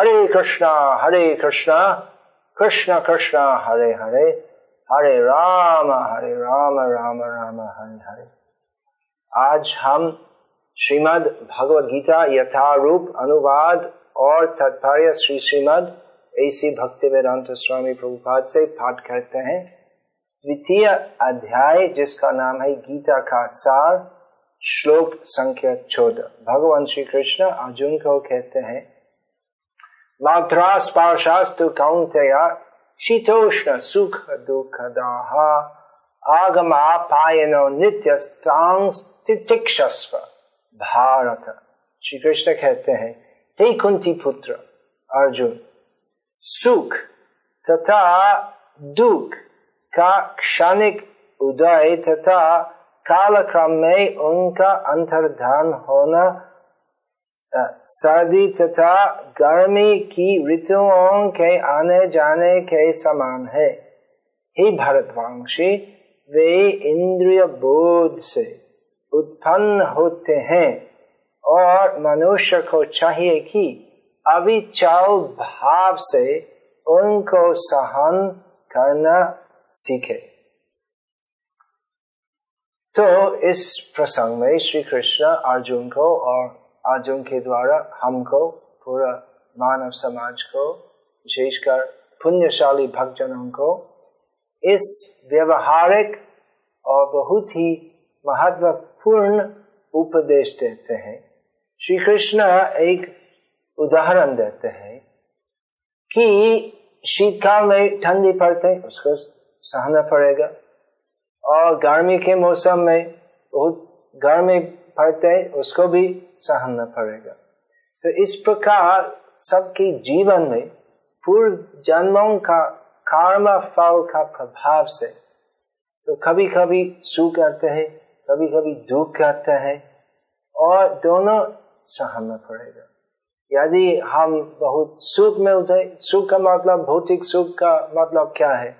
हरे कृष्णा हरे कृष्णा, कृष्ण कृष्ण, हरे हरे हरे राम हरे राम राम राम, हरे हरे। आज हम श्रीमद् भगवद गीता यथारूप, अनुवाद और तत्पर्य श्री श्रीमद ऐसी भक्ति वेदांत स्वामी प्रभुपाद से पाठ करते हैं। द्वितीय अध्याय, जिसका नाम है गीता का सार, श्लोक संख्या चौदह। भगवान श्री कृष्ण अर्जुन को कहते हैं मात्रा स्पर्शास्तु कौंतया शीतोष्ण सुख दुख दाह आगमा पायनो नित्य भारत श्री कृष्ण कहते हैं, हे कुंती पुत्र, अर्जुन, सुख तथा दुख का क्षणिक उदय तथा कालक्रम में उनका अंतर्धान होना सर्दी तथा गर्मी की ऋतुओं के आने जाने के समान है। हे भरतवंशी, वे इंद्रिय बोध से उत्पन्न होते हैं और मनुष्य को चाहिए कि अविचाल भाव से उनको सहन करना सीखे। तो इस प्रसंग में श्री कृष्ण अर्जुन को और अर्जुन के द्वारा हमको, पूरा मानव समाज को विशेषकर पुण्यशाली भक्तजनों को इस व्यवहारिक और बहुत ही महत्वपूर्ण उपदेश देते हैं। श्री कृष्ण एक उदाहरण देते हैं कि शीतकाल में ठंडी पड़ते हैं, उसको सहना पड़ेगा। और गर्मी के मौसम में बहुत, गर्मी पड़ते, उसको भी सहना पड़ेगा। तो इस प्रकार सबके जीवन में पूर्व जन्मों का कर्म फल का प्रभाव से तो कभी कभी सुख आते हैं कभी कभी दुख आते हैं और दोनों सहना पड़ेगा। यदि हम बहुत सुख में उठे, सुख का मतलब भौतिक सुख का मतलब क्या है?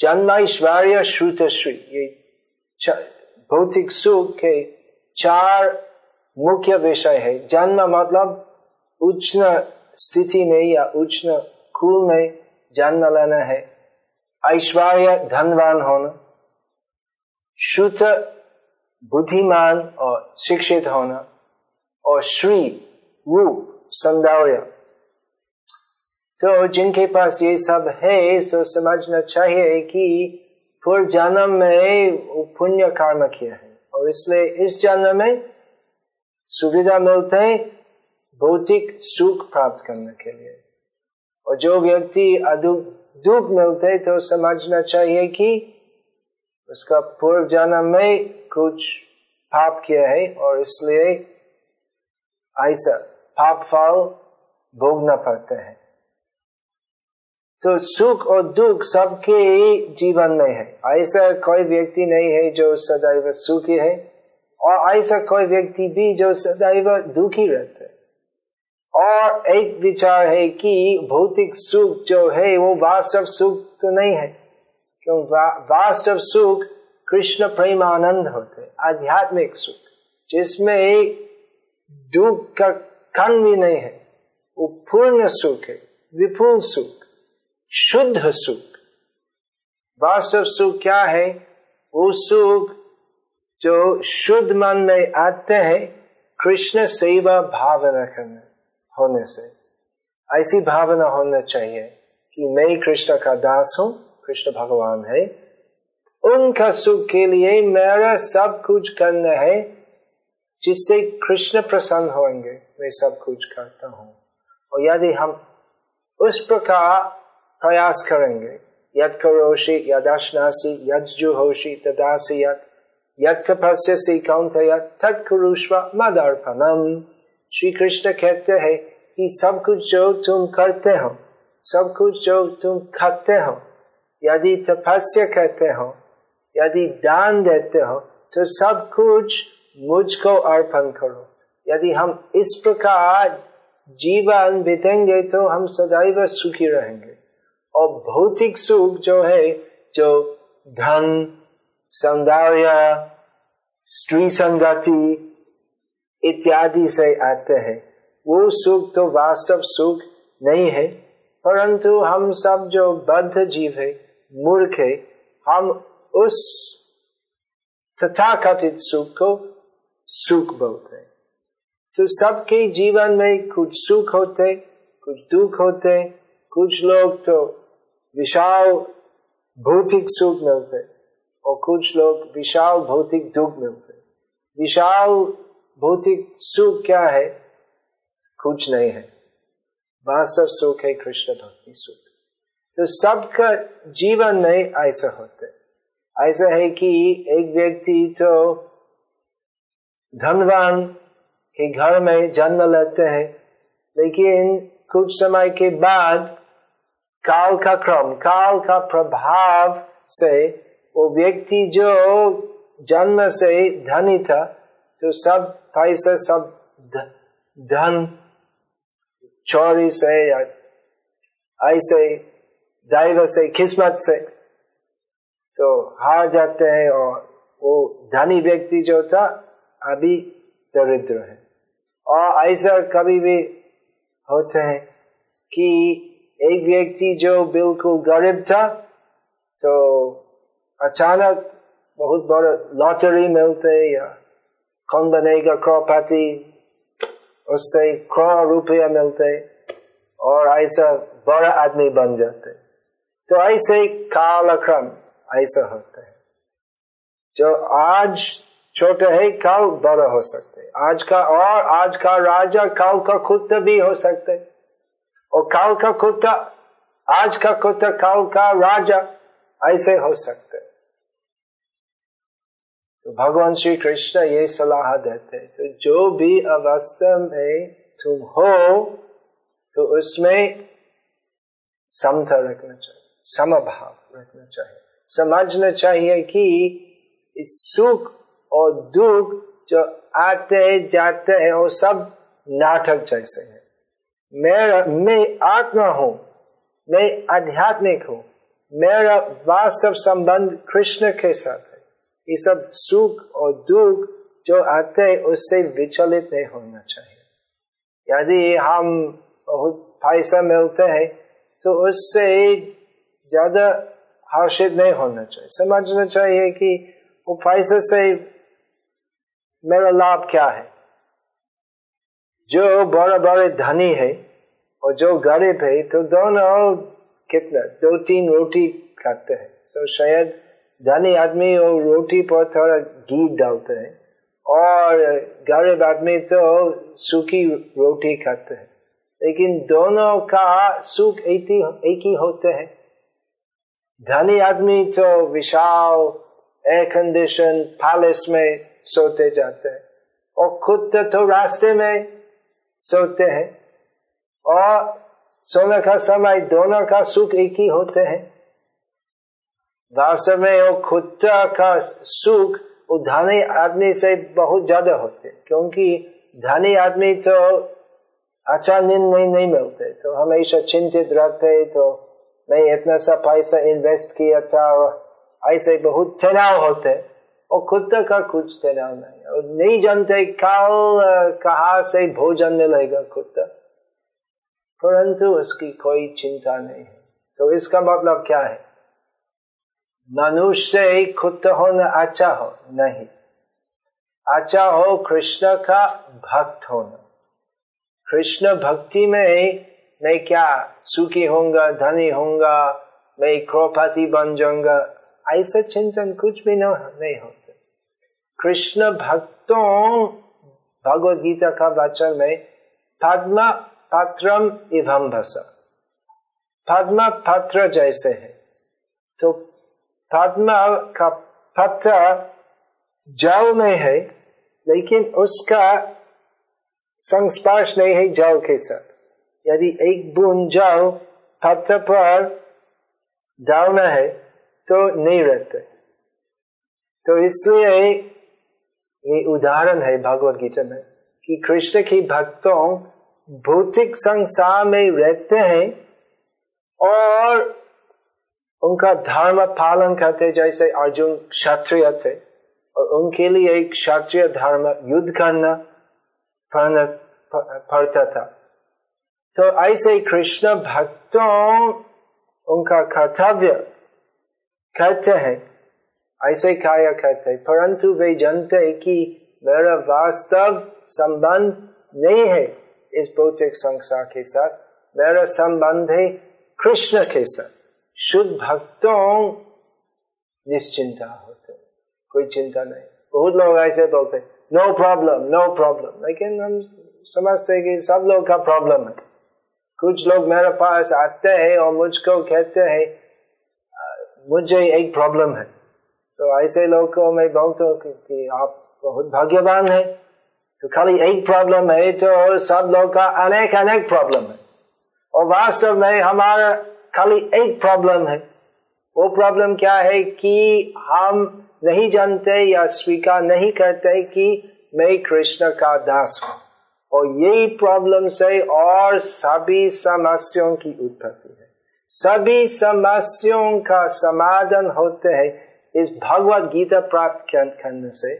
जन्म ऐश्वर्य श्रुत श्री ये भौतिक सुख के चार मुख्य विषय है। जन्म मतलब उच्च स्थिति में या उच्च कुल में जन्म लेना है। ऐश्वर्य, धनवान होना। शुद्ध, बुद्धिमान और शिक्षित होना। और श्री रूप सौंदर्य। तो जिनके पास ये सब है तो समझना चाहिए कि पूर्व जन्म में पुण्य कर्म किया है। और इसलिए इस जन्म में सुविधा मिलते भौतिक सुख प्राप्त करने के लिए। और जो व्यक्ति दुख मिलते तो समझना चाहिए कि उसका पूर्व जन्म में कुछ पाप किया है और इसलिए ऐसा पाप फल भोगना पड़ता है। तो सुख और दुख सबके जीवन में है। ऐसा कोई व्यक्ति नहीं है जो सदैव सुखी है, और ऐसा कोई व्यक्ति भी जो सदैव दुखी रहता है। और एक विचार है कि भौतिक सुख जो है, वो वास्तव सुख तो नहीं है, क्यों? वास्तव सुख कृष्ण प्रेम आनंद होते, आध्यात्मिक सुख, जिसमें दुख का कण भी नहीं है। वो पूर्ण सुख है, विपुल सुख। शुद्ध सुख। वास्तव सुख क्या है? वो सुख जो शुद्ध मन में आते हैं, कृष्ण सेवा भावना करने होने से। ऐसी भावना होना चाहिए कि मैं कृष्ण का दास हूँ, कृष्ण भगवान है। उनका सुख के लिए मेरा सब कुछ करना है, जिससे कृष्ण प्रसन्न होंगे, मैं सब कुछ करता हूँ। और यदि हम उस प्रकार प्रयास करेंगे। यद करोषि यदश्नासी यज्जुहोषि तदासी यद तपस्यसी कौंतय तत्कुरुष्व मदर्पणम। श्री कृष्ण कहते हैं कि सब कुछ जो तुम करते हो, सब कुछ जो तुम खाते हो, यदि तपस्या कहते हो, यदि दान देते हो तो सब कुछ मुझको अर्पण करो। यदि हम इस प्रकार जीवन बीतेंगे तो हम सदैव सुखी रहेंगे। और भौतिक सुख जो है, जो धन, सौंदर्य, स्त्री संगति इत्यादि से आते हैं, वो सुख तो वास्तव सुख नहीं है, परंतु हम सब जो बद्ध जीव है, मूर्ख है, हम उस तथाकथित सुख को सुख बोलते हैं। तो सबके जीवन में कुछ सुख होते, कुछ दुख होते, कुछ लोग तो विशाल भौतिक सुख मिलते और कुछ लोग विशाल भौतिक दुख मिलते विशाल भौतिक सुख क्या है? कुछ नहीं है। वास्तव सुख है, कृष्ण भक्ति सुख। तो सबका जीवन में ऐसा होते ऐसा है कि एक व्यक्ति तो धनवान के घर में जन्म लेते हैं, लेकिन कुछ समय के बाद काल का क्रम काल का प्रभाव से वो व्यक्ति जो जन्म से धनी था तो सब पैसे, सब धन, चोरी से या ऐसे दैव से, किस्मत से तो हार जाते हैं और वो धनी व्यक्ति जो था, अभी दरिद्र है। और ऐसा कभी भी होते हैं कि एक व्यक्ति जो बिल्कुल गरीब था तो अचानक बहुत बड़ा लॉटरी मिलते, या कौन बनेगा क्रॉपाती उससे करोड़ रुपया मिलते, और ऐसा बड़ा आदमी बन जाते। तो ऐसे कालक्रम ऐसा होता है, जो आज छोटे है, कल बड़ा हो सकते आज का और आज का राजा कल का खुद भी हो सकते और काल का कुत्ता, आज का कुत्ता, काल का राजा, ऐसे हो सकते तो भगवान श्री कृष्ण ये सलाह देते तो जो भी अवस्था में तुम हो तो उसमें समता रखना चाहिए, समभाव रखना चाहिए। समझना चाहिए कि इस सुख और दुख जो आते जाते हैं, वो सब नाटक जैसे है। मेरा, मैं आत्मा हूँ, मैं आध्यात्मिक हूँ, मेरा वास्तव संबंध कृष्ण के साथ है। ये सब सुख और दुख जो आते हैं, उससे विचलित नहीं होना चाहिए। यदि हम बहुत पैसा मिलते हैं तो उससे ज़्यादा हर्षित नहीं होना चाहिए। समझना चाहिए कि वो पैसे से मेरा लाभ क्या है? जो बड़े बड़े धनी है और जो गरीब है तो दोनों कितना, दो तीन रोटी खाते हैं। तो शायद धनी आदमी और रोटी पर थोड़ा घी डालते हैं और गरीब आदमी तो सूखी रोटी खाते हैं। लेकिन दोनों का सुख एक ही एक ही होते हैं। धनी आदमी तो विशाल एयर कंडीशन पैलेस में सोते जाते हैं और खुद तो रास्ते में सोते हैं। और सोने का समय दोनों का सुख एक ही होते हैं। वास्तव में वो खुद का सुख धनी आदमी से बहुत ज़्यादा होते क्योंकि धनी आदमी तो अच्छा नींद नहीं, नहीं मिलते। तो हमेशा चिंतित रहते तो मैं इतना सा पैसा इन्वेस्ट किया था और ऐसे बहुत तनाव होते और खुद का कुछ तनाव नहीं। और नहीं जानते कल, कहा से भोजन मिलेगा खुद परंतु उसकी कोई चिंता नहीं। है तो इसका मतलब क्या है? मनुष्य खुद होना अच्छा हो, नहीं। अच्छा हो कृष्ण का भक्त होना। कृष्ण भक्ति में मैं क्या सुखी होऊँगा, धनी होऊँगा, मैं क्रोपति बन जाऊँगा, ऐसा चिंतन कुछ भी नहीं होता। कृष्ण भक्तों भगवद गीता का वचन में पद्म पत्रम इवम भसा पद्म पत्र जैसे है। तो पद्म का पत्र जल में है, लेकिन उसका संस्पर्श नहीं है जल के साथ। यदि एक बूंद जल पत्र पर डालना है तो नहीं रहते। तो इसलिए ये उदाहरण है भगवत गीता में कि कृष्ण की भक्तों भौतिक संसार में रहते हैं और उनका धर्म पालन करते जैसे अर्जुन क्षत्रिय थे, और उनके लिए एक क्षत्रिय धर्म युद्ध करना पड़ता था। तो ऐसे कृष्ण भक्तों उनका कर्तव्य कहते हैं। ऐसे कार्य करते परंतु वे जानते कि मेरा वास्तव संबंध नहीं है इस भौतिक संसार के साथ। मेरा संबंध है कृष्ण के साथ। शुद्ध भक्तों निश्चिंता होते कोई चिंता नहीं। बहुत लोग ऐसे बोलते नो प्रॉब्लम नो प्रॉब्लम लेकिन हम समझते कि सब लोग का प्रॉब्लम है। कुछ लोग मेरे पास आते हैं और मुझको कहते हैं, मुझे एक प्रॉब्लम है। तो ऐसे लोग को मैं बोलता हूँ कि आप बहुत भाग्यवान है। तो खाली एक प्रॉब्लम है तो सब लोग का अनेक अनेक प्रॉब्लम है। और वास्तव में हमारा खाली एक प्रॉब्लम है। वो प्रॉब्लम क्या है कि हम नहीं जानते या स्वीकार नहीं करते कि मैं कृष्ण का दास हूँ। और यही प्रॉब्लम से और सभी समस्याओं की उत्पत्ति है। सभी समस्याओं का समाधान होते हैं। इस भगवत गीता प्राप्त करने से,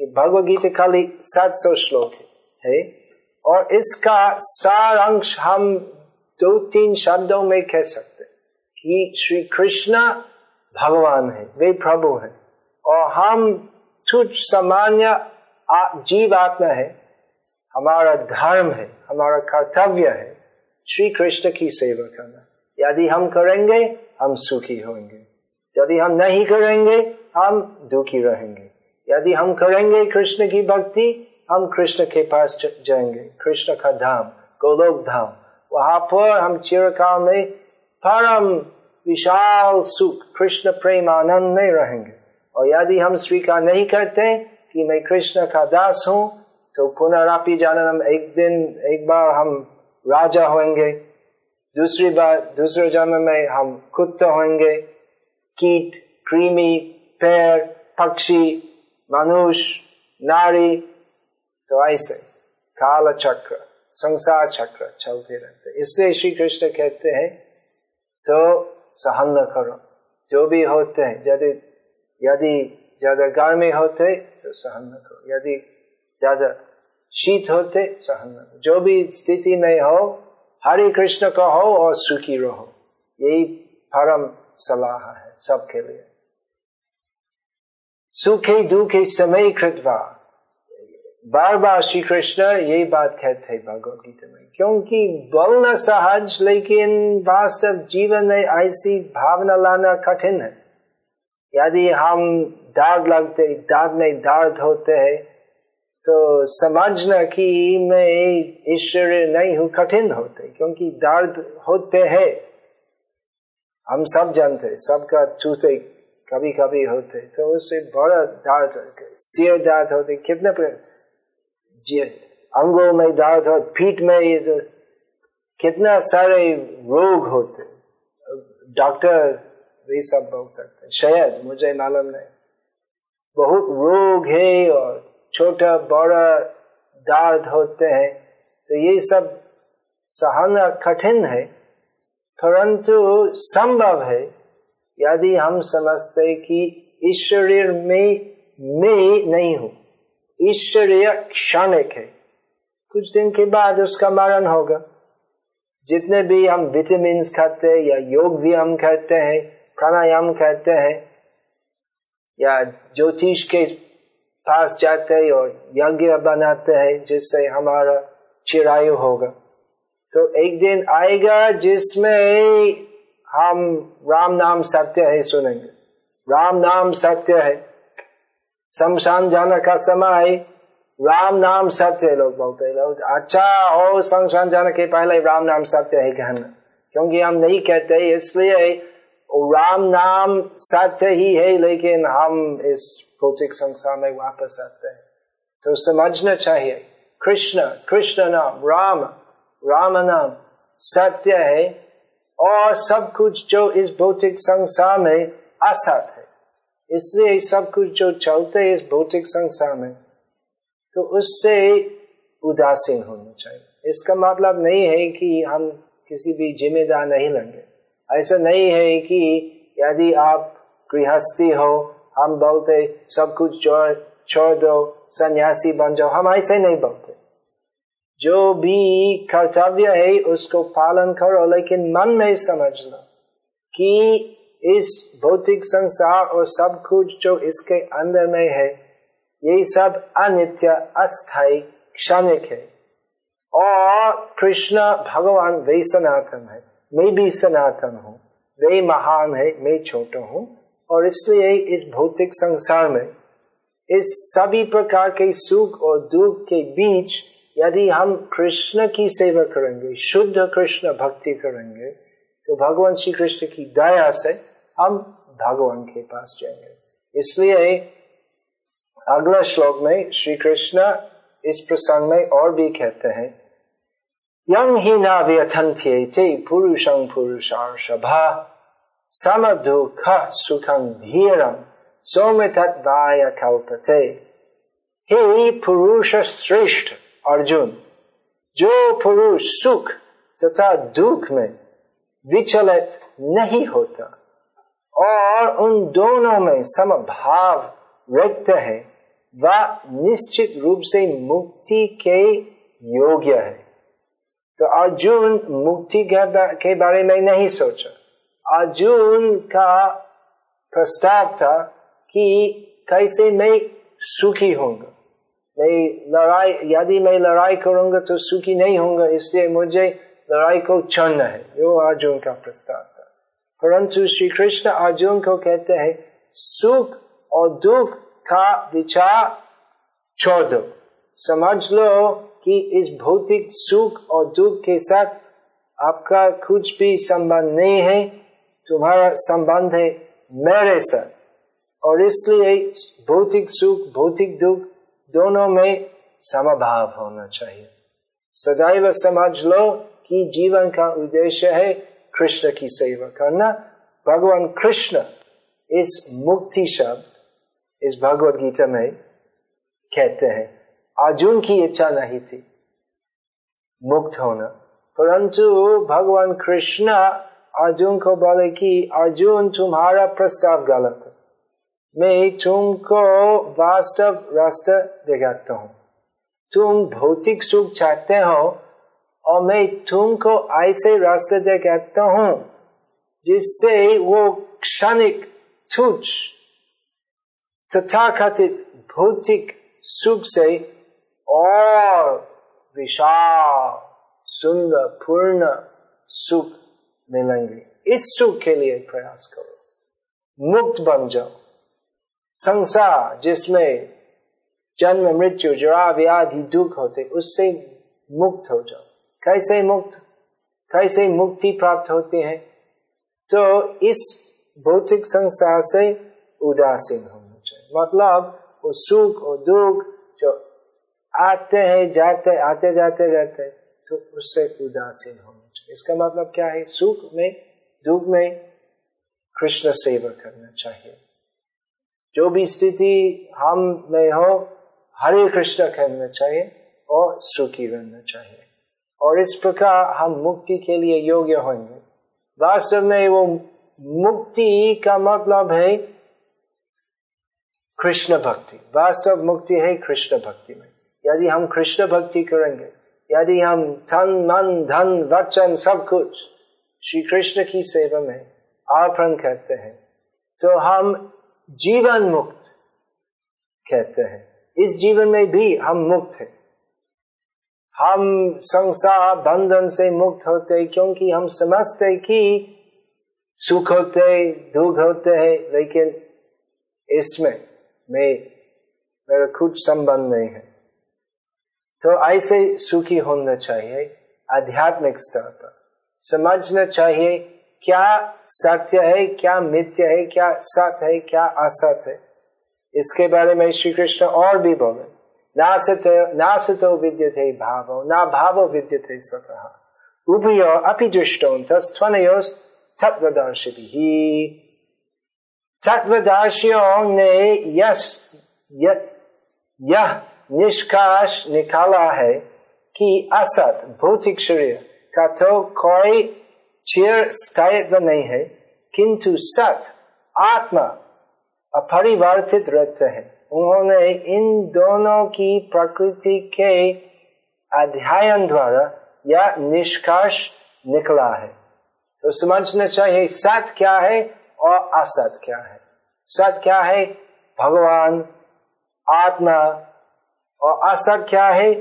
ये भगवत गीता खाली सात सौ श्लोक है, और इसका सार अंश हम दो तीन शब्दों में कह सकते कि श्री कृष्ण भगवान है, वे प्रभु है, और हम तुझ सामान्य जीव आत्मा है, हमारा धर्म है, हमारा कर्तव्य है श्री कृष्ण की सेवा करना। यदि हम करेंगे, हम सुखी होंगे। यदि हम नहीं करेंगे, हम दुखी रहेंगे। यदि हम करेंगे कृष्ण की भक्ति, हम कृष्ण के पास जाएँगे। कृष्ण का धाम, गोलोक धाम, वहाँ पर हम चिरकाल में परम विशाल सुख, कृष्ण प्रेम आनंद में रहेंगे। और यदि हम स्वीकार नहीं करते कि मैं कृष्ण का दास हूँ तो पुनरापि जानम एक दिन, एक बार हम राजा होंगे। दूसरी बार, दूसरे जन्म में हम कुत्ता होंगे। कीट, कृमि पैर पक्षी, मनुष्य, नारी तो ऐसे, काल चक्र, संसार चक्र चलते रहते इसलिए श्री कृष्ण कहते हैं तो सहन न करो। जो भी होते हैं, यदि यदि ज़्यादा गर्मी होते तो सहन न करो। यदि ज़्यादा शीत होते, सहन न करो। जो भी स्थिति में हो, हरे कृष्ण कहो और सुखी रहो। यही परम सलाह है सबके लिए। सुखे दुखे समय कृतवा। बार बार श्री कृष्ण यही बात कहते हैं भगवत गीता में, क्योंकि बोलना सहज, लेकिन वास्तव जीवन में ऐसी भावना लाना कठिन है। यदि हम दाग लगते, दाग में दर्द होते हैं तो समझना कि मैं ईश्वर नहीं हूँ, कठिन होते क्योंकि दर्द होते हैं। हम सब जानते सबका चूते कभी कभी होते तो उससे बड़ा दर्द सिर दर्द होते कितने अंगों में दर्द हो, पीठ में ये तो कितना सारे रोग होते डॉक्टर भी सब बोल सकते शायद, मुझे मालूम नहीं। बहुत रोग है और छोटा बड़ा दर्द होते हैं तो ये सब सहना कठिन है परंतु संभव है, यदि हम समझते कि ईश्वरीय में मैं नहीं हूँ, ईश्वरीय क्षणिक है। कुछ दिन के बाद उसका मरण होगा। जितने भी हम विटामिन खाते हैं, या योग भी हम करते हैं, प्राणायाम करते हैं, या ज्योतिष के पास जाते हैं और यज्ञ बनाते हैं, जिससे हमारा चिरायु होगा। तो एक दिन आएगा जिसमें हम राम नाम सत्य है सुनेंगे। राम नाम सत्य है। शमशान जाने का समय। राम नाम सत्य लोग बोलते लोग अच्छा हो शमशान जाने के पहले राम नाम सत्य है कहना। क्योंकि हम नहीं कहते, इसलिए राम नाम सत्य ही है, लेकिन हम इस भौतिक संसार में वापस आते हैं। तो समझना चाहिए, कृष्ण कृष्ण नाम, राम। राम नाम सत्य है और सब कुछ जो इस भौतिक संसार में असत है। इसलिए सब कुछ जो चलते है इस भौतिक संसार में तो उससे उदासीन होना चाहिए। इसका मतलब नहीं है कि हम किसी भी जिम्मेदार नहीं लेंगे। ऐसा नहीं है कि यदि आप गृहस्थी हो, हम बोलते सब कुछ छोड़ दो, सन्यासी बन जाओ। हम ऐसे नहीं बोलते। जो भी कर्तव्य है, उसको पालन करो, लेकिन मन में समझ लो कि इस भौतिक संसार और सब कुछ जो इसके अंदर में है, ये सब अनित्य, अस्थायी, क्षणिक है। और कृष्ण भगवान वे सनातन है, मैं भी सनातन हूँ, वे महान है, मैं छोटा हूँ। और इसलिए इस भौतिक संसार में इस सभी प्रकार के सुख और दुख के बीच यदि हम कृष्ण की सेवा करेंगे, शुद्ध कृष्ण भक्ति करेंगे तो भगवान श्री कृष्ण की दया से हम भगवान के पास जाएँगे। इसलिए अगला श्लोक में श्री कृष्ण इस प्रसंग में और भी कहते हैं यंग ही ना व्यथंत्येते पुरुषं पुरुषार्षभा सम दुख सुखं धीरम सौम्य कल्पते हे पुरुष श्रेष्ठ अर्जुन, जो पुरुष सुख तथा दुख में विचलित नहीं होता और उन दोनों में समभाव व्यक्त है, वह निश्चित रूप से मुक्ति के योग्य है। तो अर्जुन मुक्ति के बारे में नहीं सोचा। अर्जुन का प्रस्ताव था कि कैसे मैं सुखी होऊँगा। मैं लड़ाई यदि मैं लड़ाई करूँगा तो सुखी नहीं होऊँगा, इसलिए मुझे लड़ाई को चुनना है। यो अर्जुन का प्रस्ताव था। परंतु श्री कृष्ण अर्जुन को कहते हैं, सुख और दुख का विचार छोड़। दो समझ लो कि इस भौतिक सुख और दुख के साथ आपका कुछ भी संबंध नहीं है, तुम्हारा संबंध है मेरे साथ। और इसलिए भौतिक सुख, भौतिक दुख दोनों में समभाव होना चाहिए। सदैव समझ लो कि जीवन का उद्देश्य है कृष्ण की सेवा करना। भगवान कृष्ण इस मुक्ति शब्द, इस भगवत गीता में कहते हैं, अर्जुन की इच्छा नहीं थी मुक्त होना। परंतु भगवान कृष्ण अर्जुन को बोले कि, अर्जुन, तुम्हारा प्रस्ताव गलत है। मैं तुमको वास्तव रास्ता दिखाता हूँ। तुम भौतिक सुख चाहते हो, और मैं तुमको ऐसे रास्ते दिखाता हूँ, जिससे वो क्षणिक, तुच्छ तथा कथित भौतिक सुख से और विशाल, सुंदर, पूर्ण सुख मिलेंगे। इस सुख के लिए प्रयास करो। मुक्त बन जाओ। संसार जिसमें जन्म, मृत्यु जरा व्याधि दुख होते, उससे मुक्त हो जाओ। कैसे मुक्त? कैसे मुक्ति प्राप्त होती है? तो इस भौतिक संसार से उदासीन होना चाहिए। मतलब वो सुख और दुख जो आते हैं, जाते, आते, जाते रहते हैं तो उससे उदासीन होना चाहिए। इसका मतलब क्या है? सुख में, दुख में कृष्ण सेवा करना चाहिए। जो भी स्थिति हम में हो, हरे कृष्ण कहना चाहिए और सुखी रहना चाहिए। और इस प्रकार हम मुक्ति के लिए योग्य होंगे। वास्तव में वो मुक्ति का मतलब है कृष्ण भक्ति। वास्तव मुक्ति है कृष्ण भक्ति में। यदि हम कृष्ण भक्ति करेंगे, यदि हम धन, मन, धन, वचन, सब कुछ, श्री कृष्ण की सेवा में अर्पण करते हैं तो हम जीवन मुक्त कहते हैं। इस जीवन में भी हम मुक्त हैं। हम संसार बंधन से मुक्त होते क्योंकि हम समझते कि सुख होते दुख होते हैं, लेकिन इसमें मैं, मेरा कुछ संबंध नहीं है। तो ऐसे सुखी होना चाहिए, आध्यात्मिक स्तर पर। समझना चाहिए क्या सत्य है, क्या मिथ्य है, क्या सत्य है, क्या असत है? इसके बारे में श्री कृष्ण और भी बोले। ना सत सतो विद्य थे भाव, ना भाव विद्य थे स्वतः उभयो अपि दृष्टो तस्थनयो तत्वदर्शी तत्वदर्शियों ने यस यह निष्काश निकाला है कि असत, भौतिक शरीर का तो कोई चिर स्थायित्व नहीं है, किंतु सत, आत्मा अपरिवर्तित रहते हैं। उन्होंने इन दोनों की प्रकृति के अध्ययन द्वारा या निष्कर्ष निकला है। तो समझना चाहिए, सत क्या है और असत क्या है? सत क्या है? भगवान, आत्मा और असत क्या है?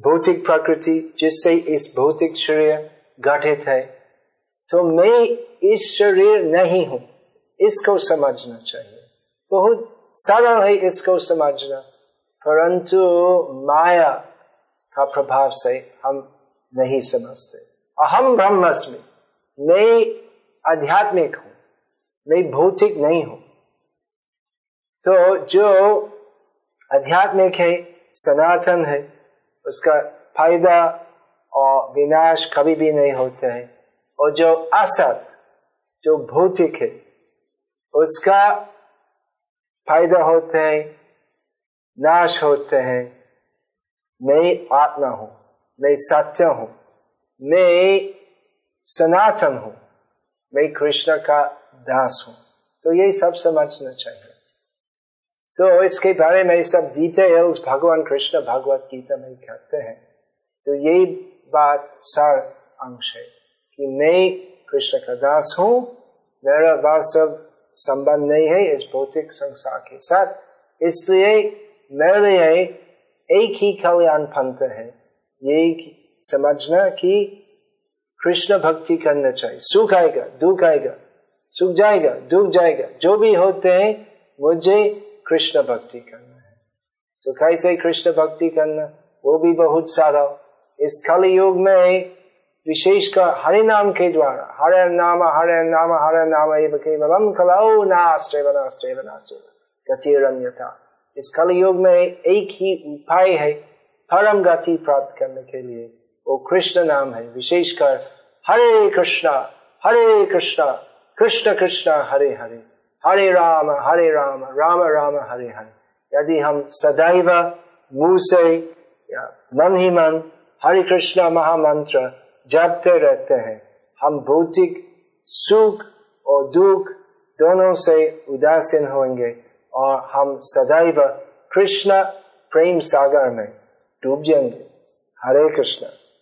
भौतिक प्रकृति, जिससे इस भौतिक शरीर गठित है तो मैं इस शरीर नहीं हूँ। इसको समझना चाहिए। बहुत सरल है इसको समझना, परंतु माया का प्रभाव से हम नहीं समझते। अहम ब्रह्मस्मि, मैं आध्यात्मिक हूँ, मैं भौतिक नहीं हूँ। तो जो आध्यात्मिक है, सनातन है, उसका फ़ायदा और विनाश कभी भी नहीं होते हैं। और जो असत, जो भौतिक है, उसका फ़ायदा होते हैं, नाश होते हैं। मैं आत्मा हूँ, मैं सत्य हूँ, मैं सनातन हूँ, मैं कृष्ण का दास हूँ। तो ये सब समझना चाहिए। तो इसके बारे में सब डिटेल्स भगवान कृष्ण भगवत गीता में कहते हैं। तो यही बात सार अंश है कि मैं कृष्ण का दास हूँ, मेरा वास्तव संबंध नहीं है इस भौतिक संसार के साथ। इसलिए मेरे लिए एक ही कल्याण पंथ है। ये समझना कि कृष्ण भक्ति करना चाहिए। सुख आएगा, दुख आएगा, सुख जाएगा, दुख जाएगा, जो भी होते हैं, मुझे कृष्ण भक्ति करना है। तो कैसे कृष्ण भक्ति करना? वो भी बहुत सारा इस कल युग में विशेषकर हरि नाम के द्वारा हरे नाम हरे नाम हरे नाम केवलम कलाओ नास्टेव नास्टेव नास्टेव गतिरन्यथा इस कल में एक ही उपाय है, परम गति प्राप्त करने के लिए। वो कृष्ण नाम है, विशेषकर हरे कृष्णा हरे कृष्णा, कृष्ण कृष्ण, हरे हरे। हरे राम हरे राम राम राम, हरे हरे। यदि हम सदैव मुँह से या मन ही मन हरे कृष्ण महामंत्र जपते रहते हैं। हम भौतिक, सुख और दुख दोनों से उदासीन होंगे और हम सदैव कृष्ण प्रेम सागर में डूब जाएँगे। हरे कृष्ण।